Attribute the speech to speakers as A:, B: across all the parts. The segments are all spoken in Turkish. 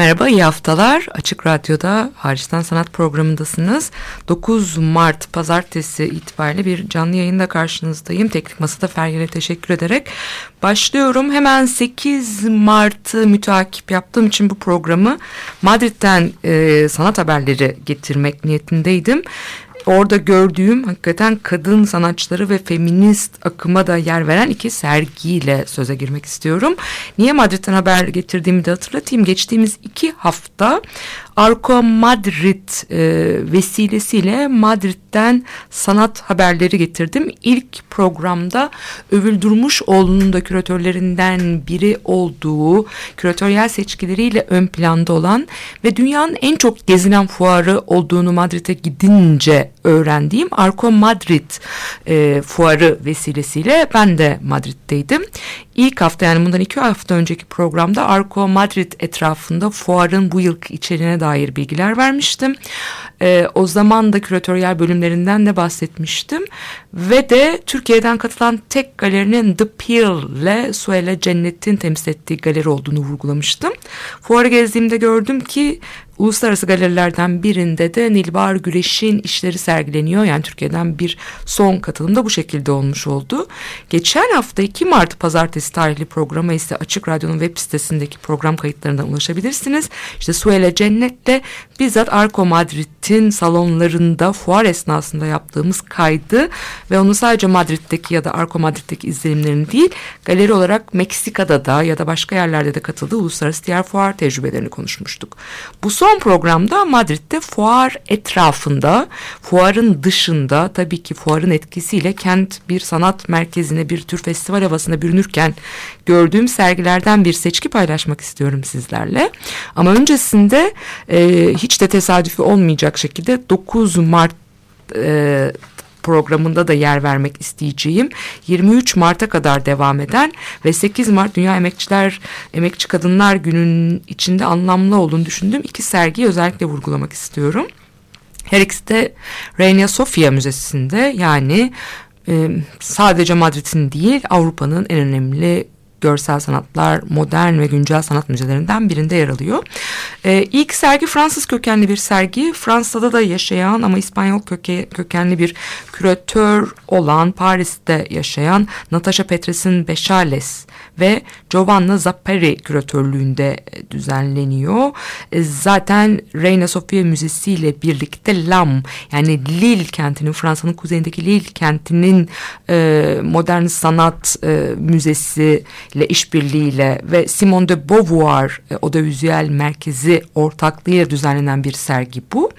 A: Merhaba, iyi haftalar. Açık Radyo'da Hariçten Sanat programındasınız. 9 Mart Pazartesi itibariyle bir canlı yayında karşınızdayım. Teknik Masa'da Feryal'e teşekkür ederek başlıyorum. Hemen 8 Mart'ı mütakip yaptığım için bu programı Madrid'den e, sanat haberleri getirmek niyetindeydim orada gördüğüm hakikaten kadın sanatçıları ve feminist akıma da yer veren iki sergiyle söze girmek istiyorum. Niye Madrid'den haber getirdiğimi de hatırlatayım. Geçtiğimiz iki hafta Arco Madrid e, vesilesiyle Madrid'den sanat haberleri getirdim. İlk programda Övül Durmuşoğlu'nun da küratörlerinden biri olduğu küratöryel seçkileriyle ön planda olan ve dünyanın en çok gezilen fuarı olduğunu Madrid'e gidince öğrendiğim Arco Madrid e, fuarı vesilesiyle ben de Madrid'deydim. İlk hafta yani bundan iki hafta önceki programda Arco Madrid etrafında fuarın bu yılki içeriğine dair bilgiler vermiştim. E, o zaman da küratöryel bölümlerinden de bahsetmiştim. Ve de Türkiye'den katılan tek galerinin The Peel ile Suela Cennet'in temsil ettiği galeri olduğunu vurgulamıştım. Fuarı gezdiğimde gördüm ki uluslararası galerilerden birinde de Nilbar Güreş'in işleri sergileniyor. Yani Türkiye'den bir son katılımda bu şekilde olmuş oldu. Geçen hafta 2 Mart pazartesi tarihli programa ise Açık Radyo'nun web sitesindeki program kayıtlarından ulaşabilirsiniz. İşte Suela Cennet'le bizzat Arco Madrid'in salonlarında fuar esnasında yaptığımız kaydı ve onu sadece Madrid'deki ya da Arco Madrid'deki izlenimlerini değil galeri olarak Meksika'da da ya da başka yerlerde de katıldığı uluslararası diğer fuar tecrübelerini konuşmuştuk. Bu son programda Madrid'de fuar etrafında, fuarın dışında tabii ki fuarın etkisiyle kent bir sanat merkezine bir tür festival havasına bürünürken gördüğüm sergilerden bir seçki paylaşmak istiyorum sizlerle. Ama öncesinde e, hiç de tesadüfi olmayacak şekilde 9 Mart e, programında da yer vermek isteyeceğim 23 Mart'a kadar devam eden ve 8 Mart Dünya Emekçiler Emekçi Kadınlar Günü'nün içinde anlamlı olduğunu düşündüğüm iki sergiyi özellikle vurgulamak istiyorum. Her ikisi de Reina Sofia Müzesi'nde yani e, sadece Madrid'in değil Avrupa'nın en önemli görsel sanatlar, modern ve güncel sanat müzelerinden birinde yer alıyor. Ee, ilk sergi Fransız kökenli bir sergi. Fransa'da da yaşayan ama İspanyol köke, kökenli bir küratör olan Paris'te yaşayan Natasha Petres'in Beşales ve Giovanna Zapperi küratörlüğünde e, düzenleniyor. E, zaten Reina Sofia Müzesi ile birlikte LAM yani Lille kentinin Fransa'nın kuzeyindeki Lille kentinin e, modern sanat e, müzesi ile işbirliğiyle ve Simone de Beauvoir e, Odavizuel Merkezi ortaklığıyla düzenlenen bir sergi bu.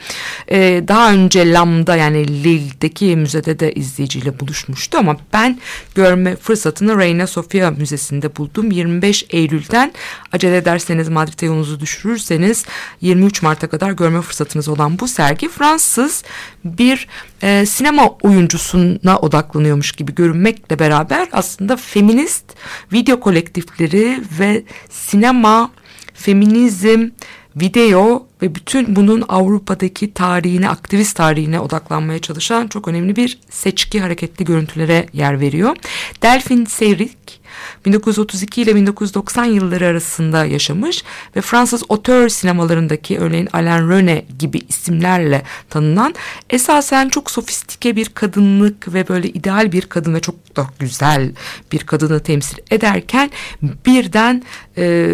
A: E, daha önce LAM'da yani Lille'deki müzede de izleyiciyle buluşmuştu ama ben görme fırsatını Reina Sofia Müzesi'nde buldum. 25 Eylül'den acele ederseniz Madrid'e yolunuzu düşürürseniz 23 Mart'a kadar görme fırsatınız olan bu sergi Fransız bir e, sinema oyuncusuna odaklanıyormuş gibi görünmekle beraber aslında feminist video kolektifleri ve sinema, feminizm, video ve bütün bunun Avrupa'daki tarihine, aktivist tarihine odaklanmaya çalışan çok önemli bir seçki hareketli görüntülere yer veriyor. Delphine Seyrik 1932 ile 1990 yılları arasında yaşamış ve Fransız otör sinemalarındaki örneğin Alain René gibi isimlerle tanınan esasen çok sofistike bir kadınlık ve böyle ideal bir kadın ve çok da güzel bir kadını temsil ederken birden e,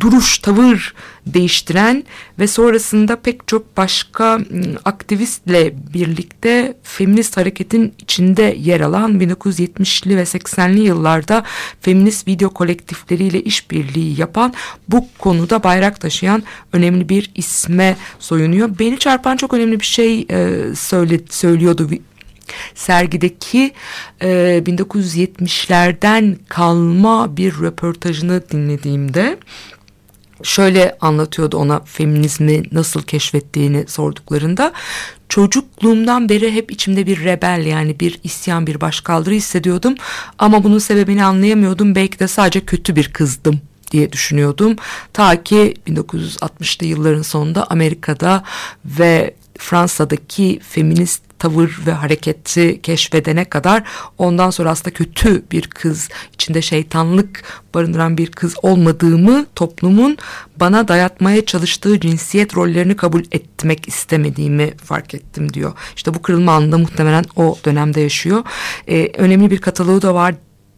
A: duruş, tavır değiştiren ve sonrasında pek çok başka aktivistle birlikte feminist hareketin içinde yer alan 1970'li ve 80'li yıllarda feminist video kolektifleriyle işbirliği yapan bu konuda bayrak taşıyan önemli bir isme soyunuyor. Beni çarpan çok önemli bir şey e, söyle, söylüyordu sergideki e, 1970'lerden kalma bir röportajını dinlediğimde şöyle anlatıyordu ona feminizmi nasıl keşfettiğini sorduklarında çocukluğumdan beri hep içimde bir rebel yani bir isyan bir başkaldırı hissediyordum ama bunun sebebini anlayamıyordum belki de sadece kötü bir kızdım diye düşünüyordum. Ta ki 1960'lı yılların sonunda Amerika'da ve Fransa'daki feminist tavır ve hareketi keşfedene kadar ondan sonra aslında kötü bir kız içinde şeytanlık barındıran bir kız olmadığımı toplumun bana dayatmaya çalıştığı cinsiyet rollerini kabul etmek istemediğimi fark ettim diyor. İşte bu kırılma anında muhtemelen o dönemde yaşıyor. Ee, önemli bir kataloğu da var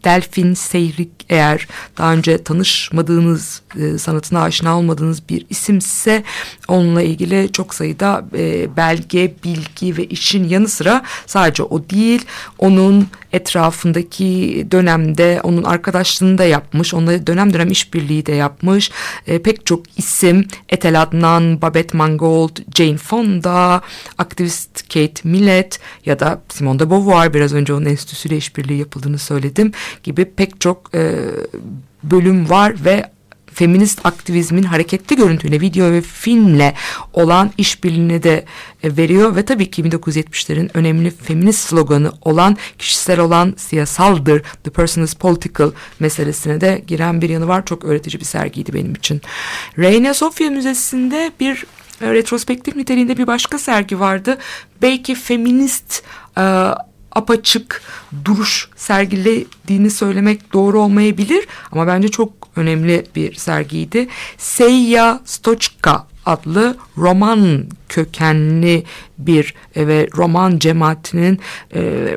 A: Delfin Seyrik eğer daha önce tanışmadığınız e, sanatına aşina olmadığınız bir isimse onunla ilgili çok sayıda e, belge, bilgi ve işin yanı sıra sadece o değil onun etrafındaki dönemde onun arkadaşlığını da yapmış. Onunla dönem dönem işbirliği de yapmış. E, pek çok isim Ethel Adnan, Babette Mangold, Jane Fonda, aktivist Kate Millett ya da Simone de Beauvoir biraz önce onun enstitüsüyle işbirliği yapıldığını söyledim gibi pek çok e, bölüm var ve feminist aktivizmin hareketli görüntüyle, video ve filmle olan işbirliğini de e, veriyor ve tabii ki 1970'lerin önemli feminist sloganı olan kişisel olan siyasaldır, the person is political meselesine de giren bir yanı var. Çok öğretici bir sergiydi benim için. Reina Sofia Müzesi'nde bir e, retrospektif niteliğinde bir başka sergi vardı. Belki feminist e, apaçık duruş sergilediğini söylemek doğru olmayabilir ama bence çok önemli bir sergiydi. Seyya Stoçka adlı roman kökenli bir e, ve roman cemaatinin e,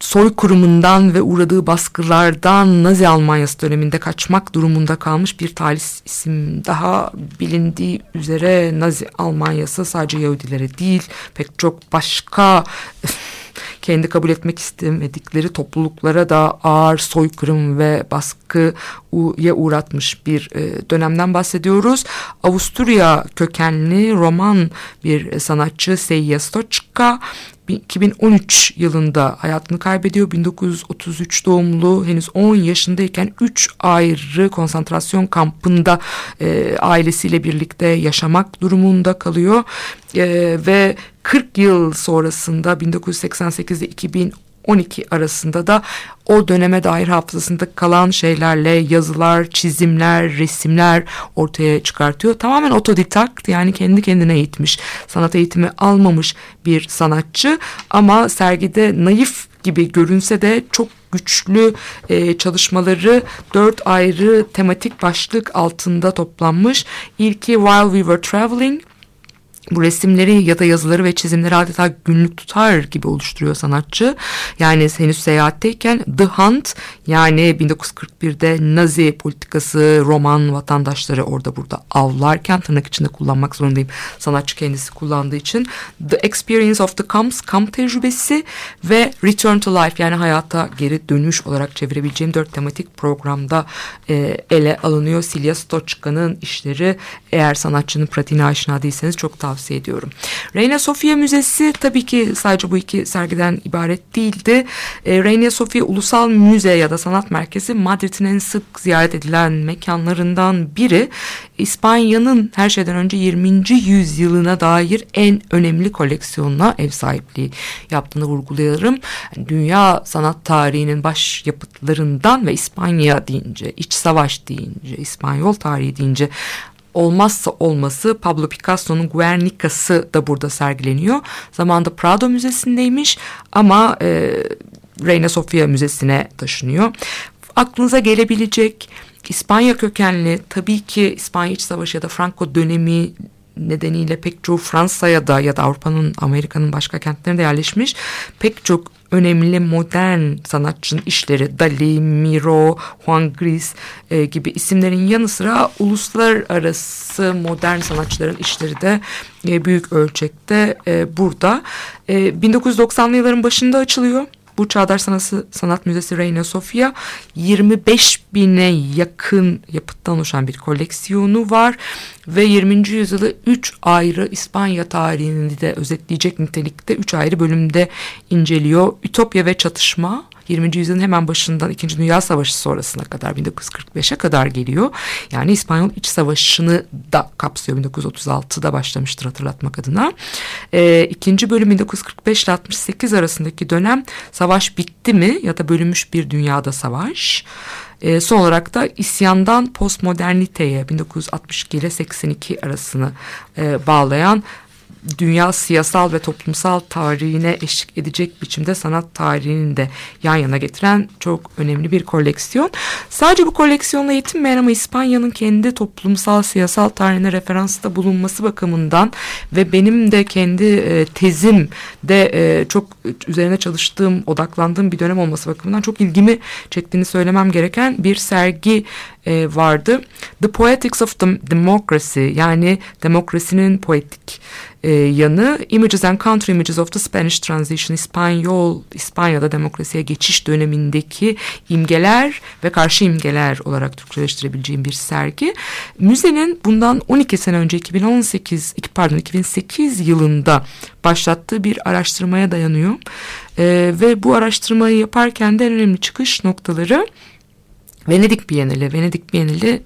A: soykırımından ve uğradığı baskılardan Nazi Almanyası döneminde kaçmak durumunda kalmış bir talihsiz isim daha bilindiği üzere Nazi Almanyası sadece Yahudilere değil pek çok başka kendi kabul etmek istemedikleri topluluklara da ağır soykırım ve baskıya uğratmış bir e, dönemden bahsediyoruz. Avusturya kökenli roman bir sanatçı Seyya Stoçka 2013 yılında hayatını kaybediyor. 1933 doğumlu henüz 10 yaşındayken 3 ayrı konsantrasyon kampında e, ailesiyle birlikte yaşamak durumunda kalıyor. E, ve 40 yıl sonrasında 1988'de 2010 12 arasında da o döneme dair hafızasında kalan şeylerle yazılar, çizimler, resimler ortaya çıkartıyor. Tamamen otodidakt yani kendi kendine eğitmiş, sanat eğitimi almamış bir sanatçı ama sergide naif gibi görünse de çok güçlü e, çalışmaları dört ayrı tematik başlık altında toplanmış. İlki While We Were Traveling, bu resimleri ya da yazıları ve çizimleri adeta günlük tutar gibi oluşturuyor sanatçı. Yani henüz seyahatteyken The Hunt yani 1941'de Nazi politikası roman vatandaşları orada burada avlarken tırnak içinde kullanmak zorundayım. Sanatçı kendisi kullandığı için The Experience of the Camps kamp tecrübesi ve Return to Life yani hayata geri dönüş olarak çevirebileceğim dört tematik programda e, ele alınıyor. Silya Stoçka'nın işleri eğer sanatçının pratiğine aşina değilseniz çok tavsiye tavsiye ediyorum. Reina Sofia Müzesi tabii ki sadece bu iki sergiden ibaret değildi. E, Reina Sofia Ulusal Müze ya da Sanat Merkezi Madrid'in en sık ziyaret edilen mekanlarından biri. İspanya'nın her şeyden önce 20. yüzyılına dair en önemli koleksiyonuna ev sahipliği yaptığını vurgulayalım. Yani dünya sanat tarihinin baş yapıtlarından ve İspanya deyince, iç savaş deyince, İspanyol tarihi deyince olmazsa olması Pablo Picasso'nun Guernica'sı da burada sergileniyor. Zamanında Prado Müzesi'ndeymiş ama e, Reina Sofia Müzesi'ne taşınıyor. Aklınıza gelebilecek İspanya kökenli tabii ki İspanya İç Savaşı ya da Franco dönemi nedeniyle pek çoğu Fransa'ya da ya da Avrupa'nın Amerika'nın başka kentlerine de yerleşmiş pek çok önemli modern sanatçının işleri Dali, Miro, Juan Gris e, gibi isimlerin yanı sıra uluslararası modern sanatçıların işleri de e, büyük ölçekte e, burada. E, 1990'lı yılların başında açılıyor. Bu Çağdaş Sanatı, Sanat Müzesi Reina Sofia 25 bine yakın yapıttan oluşan bir koleksiyonu var ve 20. yüzyılı 3 ayrı İspanya tarihini de özetleyecek nitelikte 3 ayrı bölümde inceliyor. Ütopya ve Çatışma 20. yüzyılın hemen başından 2. Dünya Savaşı sonrasına kadar 1945'e kadar geliyor. Yani İspanyol İç Savaşı'nı da kapsıyor 1936'da başlamıştır hatırlatmak adına. Ee, ikinci bölüm 1945 ile 68 arasındaki dönem savaş bitti mi ya da bölünmüş bir dünyada savaş. E, son olarak da isyandan postmoderniteye 1962 ile 82 arasını e, bağlayan dünya siyasal ve toplumsal tarihine eşlik edecek biçimde sanat tarihini de yan yana getiren çok önemli bir koleksiyon. Sadece bu koleksiyonla yetinmeyen ama İspanya'nın kendi toplumsal siyasal tarihine referansta bulunması bakımından ve benim de kendi e, tezim de e, çok üzerine çalıştığım, odaklandığım bir dönem olması bakımından çok ilgimi çektiğini söylemem gereken bir sergi e, vardı. The Poetics of Democracy yani demokrasinin poetik e, yanı Images and Counter Images of the Spanish Transition İspanyol, İspanya'da demokrasiye geçiş dönemindeki imgeler ve karşı imgeler olarak Türkçeleştirebileceğim bir sergi. Müzenin bundan 12 sene önce 2018 pardon 2008 yılında başlattığı bir araştırmaya dayanıyor. E, ve bu araştırmayı yaparken de en önemli çıkış noktaları Venedik Bienali. Venedik Bienali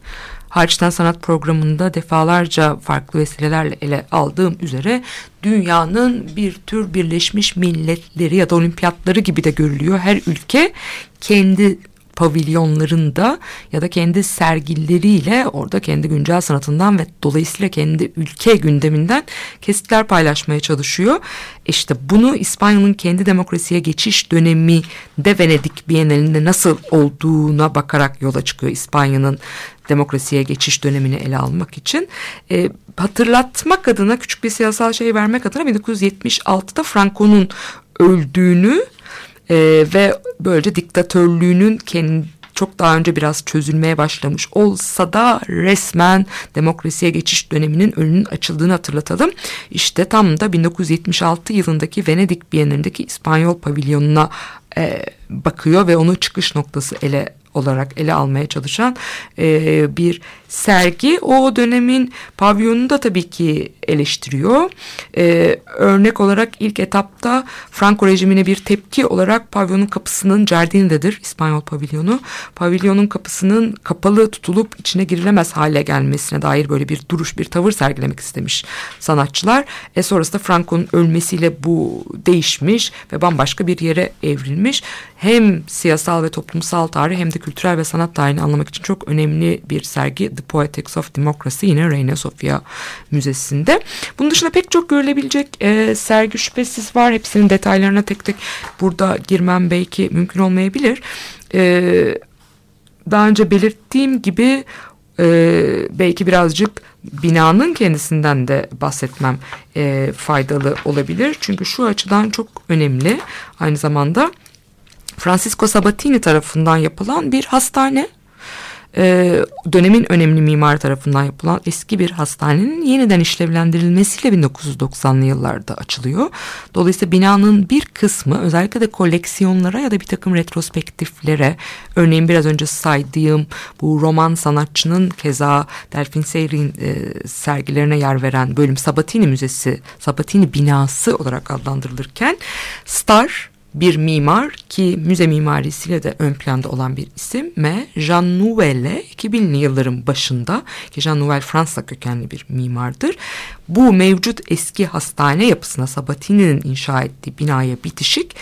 A: Harçtan Sanat programında defalarca farklı vesilelerle ele aldığım üzere dünyanın bir tür Birleşmiş Milletleri ya da olimpiyatları gibi de görülüyor. Her ülke kendi pavilyonlarında ya da kendi sergileriyle orada kendi güncel sanatından ve dolayısıyla kendi ülke gündeminden kesitler paylaşmaya çalışıyor. İşte bunu İspanya'nın kendi demokrasiye geçiş dönemi de Venedik Bienalinde nasıl olduğuna bakarak yola çıkıyor İspanya'nın demokrasiye geçiş dönemini ele almak için. E, hatırlatmak adına küçük bir siyasal şey vermek adına 1976'da Franco'nun öldüğünü e, ve böylece diktatörlüğünün kendi çok daha önce biraz çözülmeye başlamış olsa da resmen demokrasiye geçiş döneminin önünün açıldığını hatırlatalım. İşte tam da 1976 yılındaki Venedik Bienalindeki İspanyol pavilyonuna e, bakıyor ve onu çıkış noktası ele olarak ele almaya çalışan e, bir sergi. O dönemin pavyonunu da tabii ki eleştiriyor. E, örnek olarak ilk etapta Franco rejimine bir tepki olarak pavyonun kapısının Jardin'dedir İspanyol pavilyonu. Pavilyonun kapısının kapalı tutulup içine girilemez hale gelmesine dair böyle bir duruş, bir tavır sergilemek istemiş sanatçılar. E sonrasında Franco'nun ölmesiyle bu değişmiş ve bambaşka bir yere evrilmiş. Hem siyasal ve toplumsal tarih hem de kültürel ve sanat tarihini anlamak için çok önemli bir sergi The Poetics of Democracy yine Reina Sofia Müzesi'nde. Bunun dışında pek çok görülebilecek e, sergi şüphesiz var. Hepsinin detaylarına tek tek burada girmem belki mümkün olmayabilir. E, daha önce belirttiğim gibi e, belki birazcık binanın kendisinden de bahsetmem e, faydalı olabilir. Çünkü şu açıdan çok önemli. Aynı zamanda Francisco Sabatini tarafından yapılan bir hastane. Ee, dönemin önemli mimar tarafından yapılan eski bir hastanenin yeniden işlevlendirilmesiyle 1990'lı yıllarda açılıyor. Dolayısıyla binanın bir kısmı özellikle de koleksiyonlara ya da bir takım retrospektiflere örneğin biraz önce saydığım bu roman sanatçının keza Delfin Seyri'nin e, sergilerine yer veren bölüm Sabatini Müzesi, Sabatini binası olarak adlandırılırken Star bir mimar ki müze mimarisiyle de ön planda olan bir isim M. Jean Nouvel'e 2000'li yılların başında ki Jean Nouvel Fransa kökenli bir mimardır. Bu mevcut eski hastane yapısına Sabatini'nin inşa ettiği binaya bitişik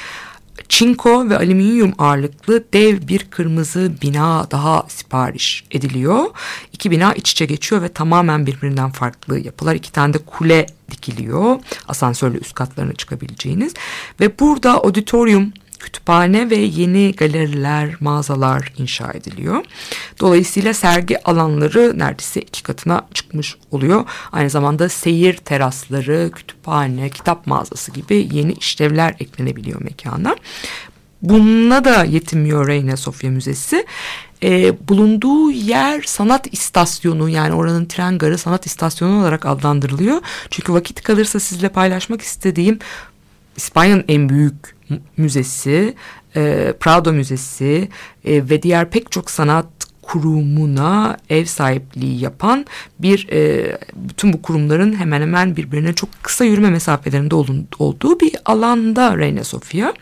A: çinko ve alüminyum ağırlıklı dev bir kırmızı bina daha sipariş ediliyor. İki bina iç içe geçiyor ve tamamen birbirinden farklı yapılar. İki tane de kule dikiliyor. Asansörle üst katlarına çıkabileceğiniz. Ve burada auditorium kütüphane ve yeni galeriler, mağazalar inşa ediliyor. Dolayısıyla sergi alanları neredeyse iki katına çıkmış oluyor. Aynı zamanda seyir terasları, kütüphane, kitap mağazası gibi yeni işlevler eklenebiliyor mekana. Bununla da yetinmiyor Reyna Sofya Müzesi. Ee, bulunduğu yer sanat istasyonu yani oranın tren garı sanat istasyonu olarak adlandırılıyor. Çünkü vakit kalırsa sizle paylaşmak istediğim İspanya'nın en büyük müzesi, e, Prado Müzesi e, ve diğer pek çok sanat kurumuna ev sahipliği yapan bir e, bütün bu kurumların hemen hemen birbirine çok kısa yürüme mesafelerinde olun, olduğu bir alanda Reina Sofia.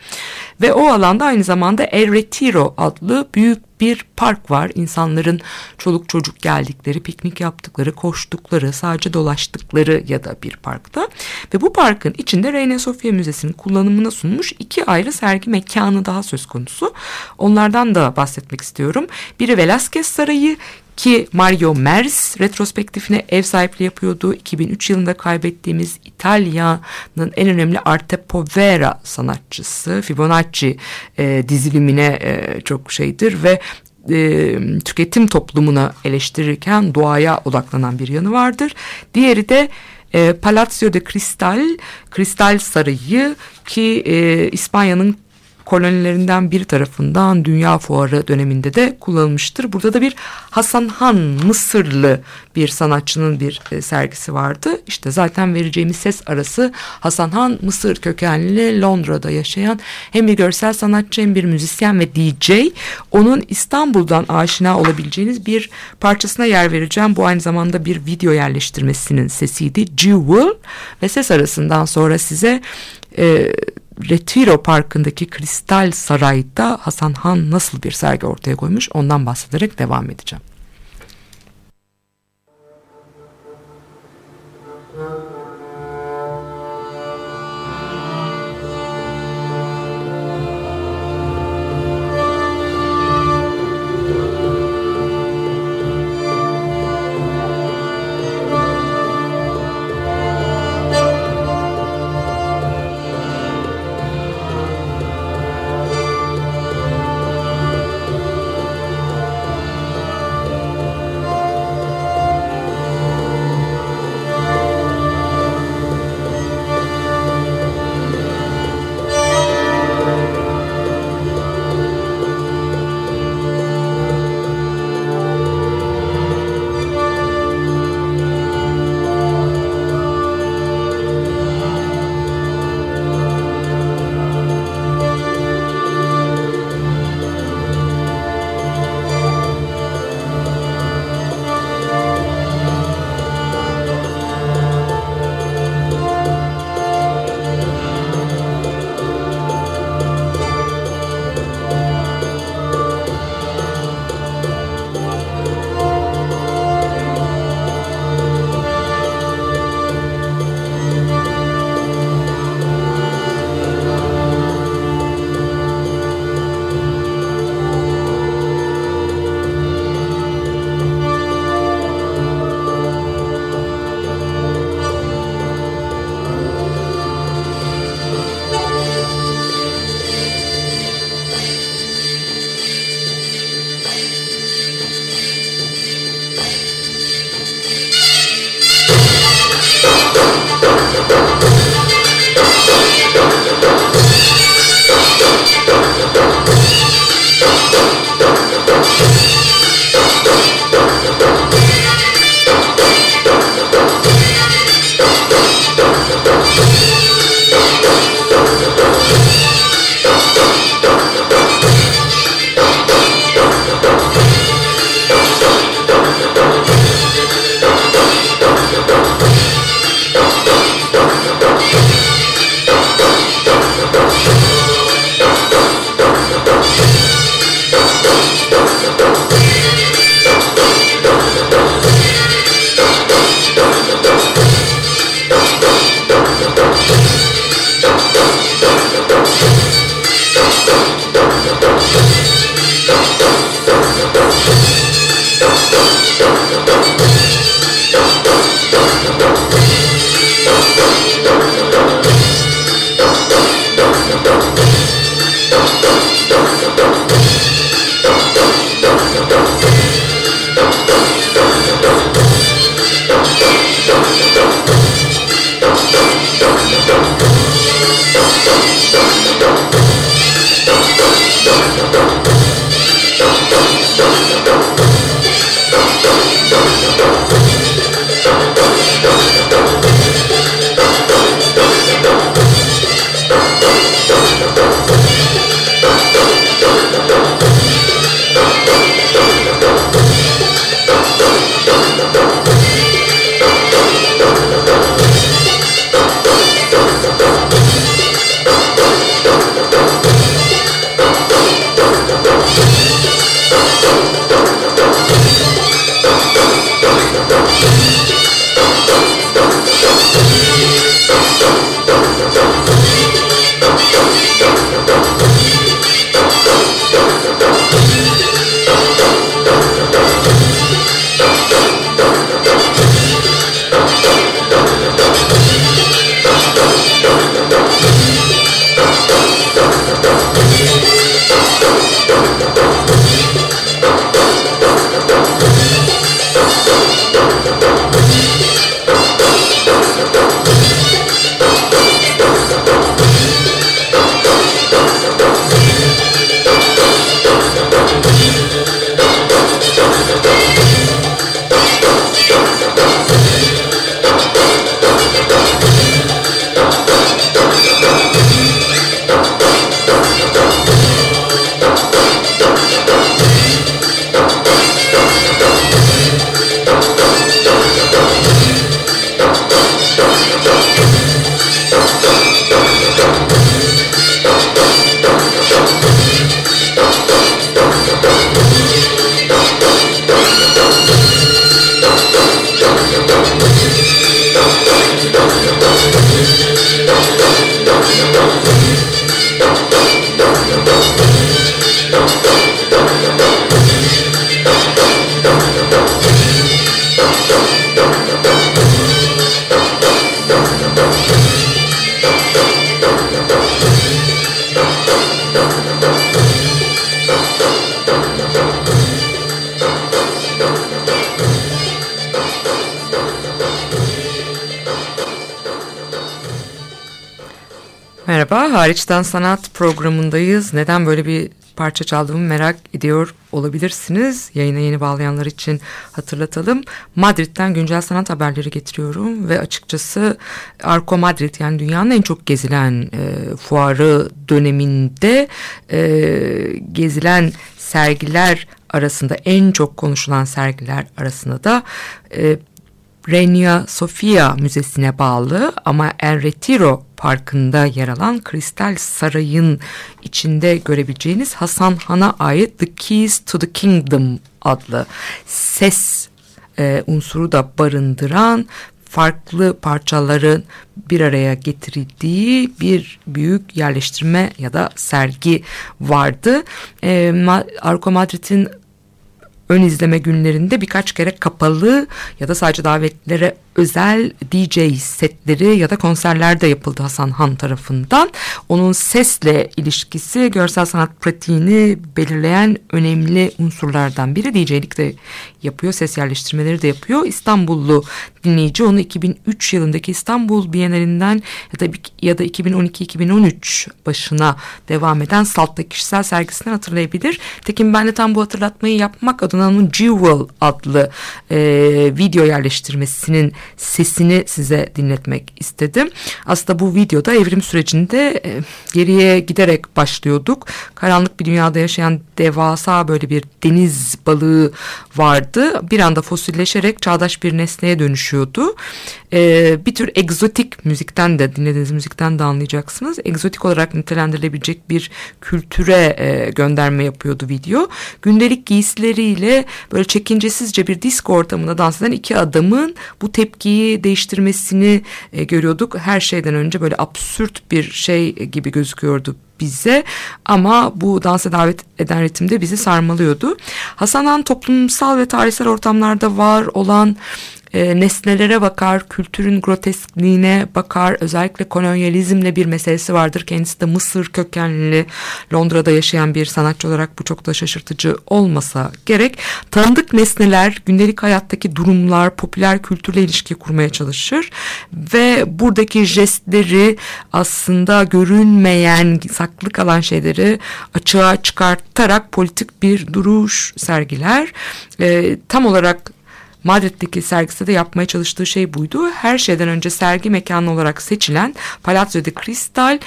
A: Ve o alanda aynı zamanda El Retiro adlı büyük bir park var. İnsanların çoluk çocuk geldikleri, piknik yaptıkları, koştukları, sadece dolaştıkları ya da bir parkta. Ve bu parkın içinde Reina Sofia Müzesi'nin kullanımına sunmuş iki ayrı sergi mekanı daha söz konusu. Onlardan da bahsetmek istiyorum. Biri Velázquez Sarayı ki Mario Merz retrospektifine ev sahipliği yapıyordu. 2003 yılında kaybettiğimiz İtalya'nın en önemli Arte Povera sanatçısı Fibonacci e, dizilimine e, çok şeydir ve e, tüketim toplumuna eleştirirken doğaya odaklanan bir yanı vardır. Diğeri de e, Palazzo de Cristal, Kristal Sarayı ki e, İspanya'nın kolonilerinden bir tarafından Dünya Fuarı döneminde de kullanılmıştır. Burada da bir Hasan Han Mısırlı bir sanatçının bir e, sergisi vardı. İşte zaten vereceğimiz ses arası Hasan Han Mısır kökenli Londra'da yaşayan hem bir görsel sanatçı hem bir müzisyen ve DJ. Onun İstanbul'dan aşina olabileceğiniz bir parçasına yer vereceğim. Bu aynı zamanda bir video yerleştirmesinin sesiydi. Jewel ve ses arasından sonra size e, Retiro Parkı'ndaki Kristal Saray'da Hasan Han nasıl bir sergi ortaya koymuş ondan bahsederek devam edeceğim. Hariçten Sanat programındayız. Neden böyle bir parça çaldığımı merak ediyor olabilirsiniz. Yayına yeni bağlayanlar için hatırlatalım. Madrid'den güncel sanat haberleri getiriyorum ve açıkçası Arco Madrid yani dünyanın en çok gezilen e, fuarı döneminde e, gezilen sergiler arasında en çok konuşulan sergiler arasında da e, Reina Sofia Müzesi'ne bağlı ama El Retiro Parkı'nda yer alan Kristal Saray'ın içinde görebileceğiniz Hasan Han'a ait The Keys to the Kingdom adlı ses e, unsuru da barındıran farklı parçaların bir araya getirildiği bir büyük yerleştirme ya da sergi vardı. E, Arco Madrid'in ön izleme günlerinde birkaç kere kapalı ya da sadece davetlilere özel DJ setleri ya da konserler de yapıldı Hasan Han tarafından. Onun sesle ilişkisi görsel sanat pratiğini belirleyen önemli unsurlardan biri. DJ'lik de yapıyor, ses yerleştirmeleri de yapıyor. İstanbullu dinleyici onu 2003 yılındaki İstanbul Bienalinden ya da ya da 2012-2013 başına devam eden Salt'ta kişisel sergisinden hatırlayabilir. Tekin ben de tam bu hatırlatmayı yapmak adına onun Jewel adlı e, video yerleştirmesinin sesini size dinletmek istedim. Aslında bu videoda evrim sürecinde e, geriye giderek başlıyorduk. Karanlık bir dünyada yaşayan devasa böyle bir deniz balığı vardı. Bir anda fosilleşerek çağdaş bir nesneye dönüşüyordu. E, bir tür egzotik müzikten de dinlediğiniz müzikten de anlayacaksınız. Egzotik olarak nitelendirilebilecek bir kültüre e, gönderme yapıyordu video. Gündelik giysileriyle böyle çekincesizce bir disco ortamında dans eden iki adamın bu tepkiyi değiştirmesini e, görüyorduk. Her şeyden önce böyle absürt bir şey gibi gözüküyordu bize ama bu dansa davet eden ritimde bizi sarmalıyordu. Hasan Han toplumsal ve tarihsel ortamlarda var olan e, nesnelere bakar, kültürün groteskliğine bakar. Özellikle kolonyalizmle bir meselesi vardır. Kendisi de Mısır kökenli, Londra'da yaşayan bir sanatçı olarak bu çok da şaşırtıcı olmasa gerek. Tanıdık nesneler, gündelik hayattaki durumlar, popüler kültürle ilişki kurmaya çalışır. Ve buradaki jestleri aslında görünmeyen, saklı kalan şeyleri açığa çıkartarak politik bir duruş sergiler. E, tam olarak Madrid'deki sergisi de yapmaya çalıştığı şey buydu. Her şeyden önce sergi mekanı olarak seçilen Palazzo de Cristal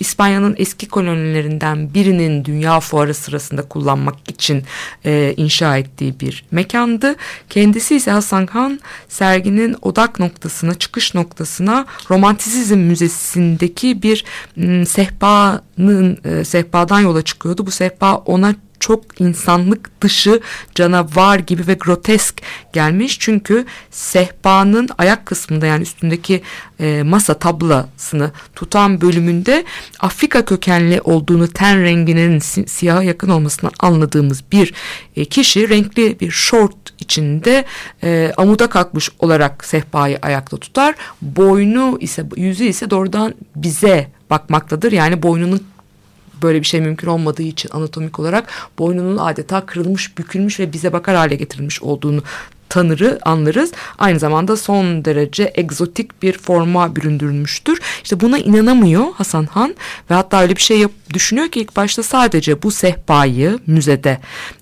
A: İspanya'nın eski kolonilerinden birinin dünya fuarı sırasında kullanmak için e, inşa ettiği bir mekandı. Kendisi ise Hasan Khan serginin odak noktasına, çıkış noktasına Romantizm Müzesi'ndeki bir m, sehpanın e, sehpadan yola çıkıyordu. Bu sehpa ona çok insanlık dışı canavar gibi ve grotesk gelmiş. Çünkü sehpanın ayak kısmında yani üstündeki e, masa tablasını tutan bölümünde Afrika kökenli olduğunu ten renginin si siyaha yakın olmasından anladığımız bir e, kişi renkli bir şort içinde e, amuda kalkmış olarak sehpayı ayakta tutar. Boynu ise yüzü ise doğrudan bize bakmaktadır. Yani boynunun böyle bir şey mümkün olmadığı için anatomik olarak boynunun adeta kırılmış, bükülmüş ve bize bakar hale getirilmiş olduğunu tanırı anlarız. Aynı zamanda son derece egzotik bir forma büründürülmüştür. İşte buna inanamıyor Hasan Han ve hatta öyle bir şey yap, düşünüyor ki ilk başta sadece bu sehpayı müzede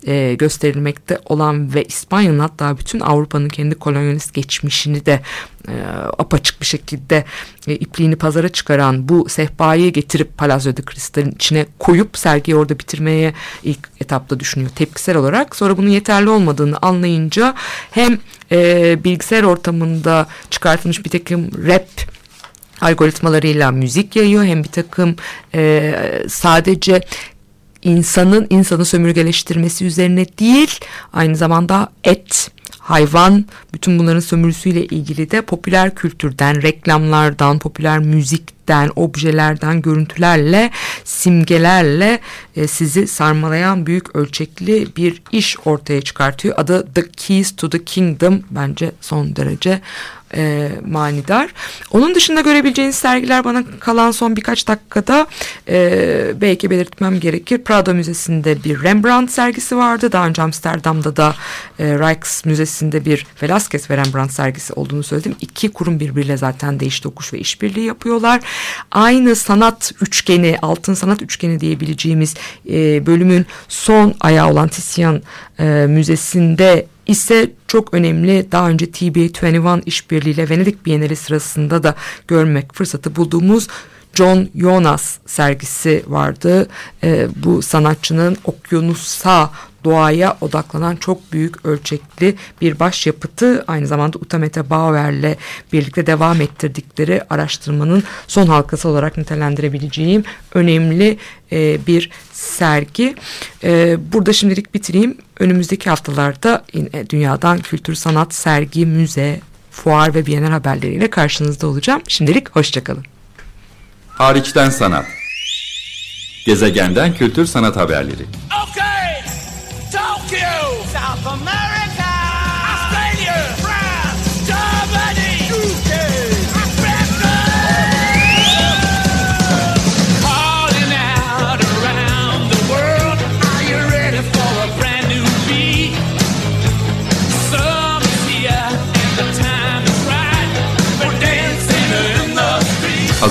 A: e, gösterilmekte olan ve İspanya'nın hatta bütün Avrupa'nın kendi kolonyalist geçmişini de e, apaçık bir şekilde e, ipliğini pazara çıkaran bu sehpayı getirip Palazzo de Cristal'in içine koyup sergiyi orada bitirmeye ilk etapta düşünüyor tepkisel olarak. Sonra bunun yeterli olmadığını anlayınca hem e, bilgisayar ortamında çıkartılmış bir takım rap algoritmalarıyla müzik yayıyor. Hem bir takım e, sadece insanın insanı sömürgeleştirmesi üzerine değil aynı zamanda et hayvan bütün bunların sömürüsüyle ilgili de popüler kültürden, reklamlardan, popüler müzikten, objelerden, görüntülerle, simgelerle e, sizi sarmalayan büyük ölçekli bir iş ortaya çıkartıyor. Adı The Keys to the Kingdom bence son derece e, manidar. Onun dışında görebileceğiniz sergiler bana kalan son birkaç dakikada e, belki belirtmem gerekir. Prado Müzesi'nde bir Rembrandt sergisi vardı. Daha önce Amsterdam'da da e, Rijks Müzesi'nde bir Velázquez ve Rembrandt sergisi olduğunu söyledim. İki kurum birbiriyle zaten değiş tokuş ve işbirliği yapıyorlar. Aynı sanat üçgeni, altın sanat üçgeni diyebileceğimiz e, bölümün son ayağı olan Tisyan e, Müzesi'nde ise çok önemli daha önce TB21 işbirliğiyle Venedik Bienali sırasında da görmek fırsatı bulduğumuz John Jonas sergisi vardı. E, bu sanatçının okyanusa doğaya odaklanan çok büyük ölçekli bir başyapıtı aynı zamanda Utamete Bauer'le birlikte devam ettirdikleri araştırmanın son halkası olarak nitelendirebileceğim önemli e, bir sergi. E, burada şimdilik bitireyim. Önümüzdeki haftalarda yine dünyadan kültür, sanat, sergi, müze, fuar ve bienal haberleriyle karşınızda olacağım. Şimdilik hoşçakalın.
B: Hariçten sanat. Gezegenden kültür sanat haberleri.